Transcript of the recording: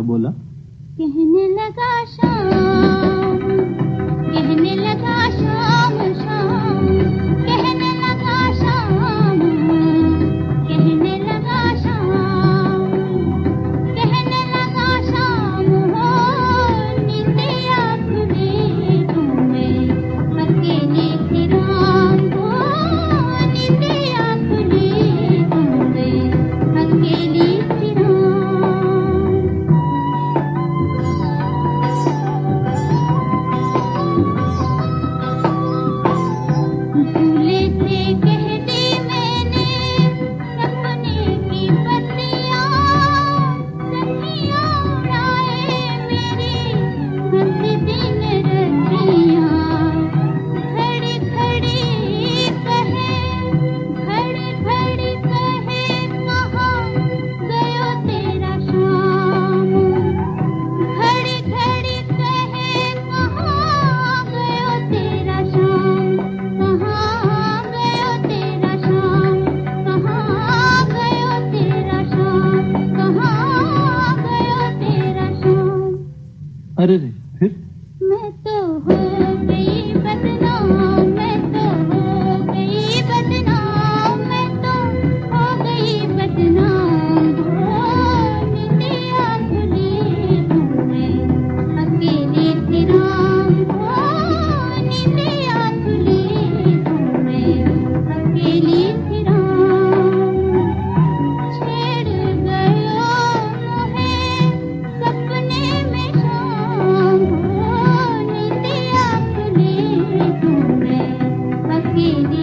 था बोला। कहने लगा शाम कहने लगा अरे फिर? मैं तो हो गई बदनाम हो निंदिया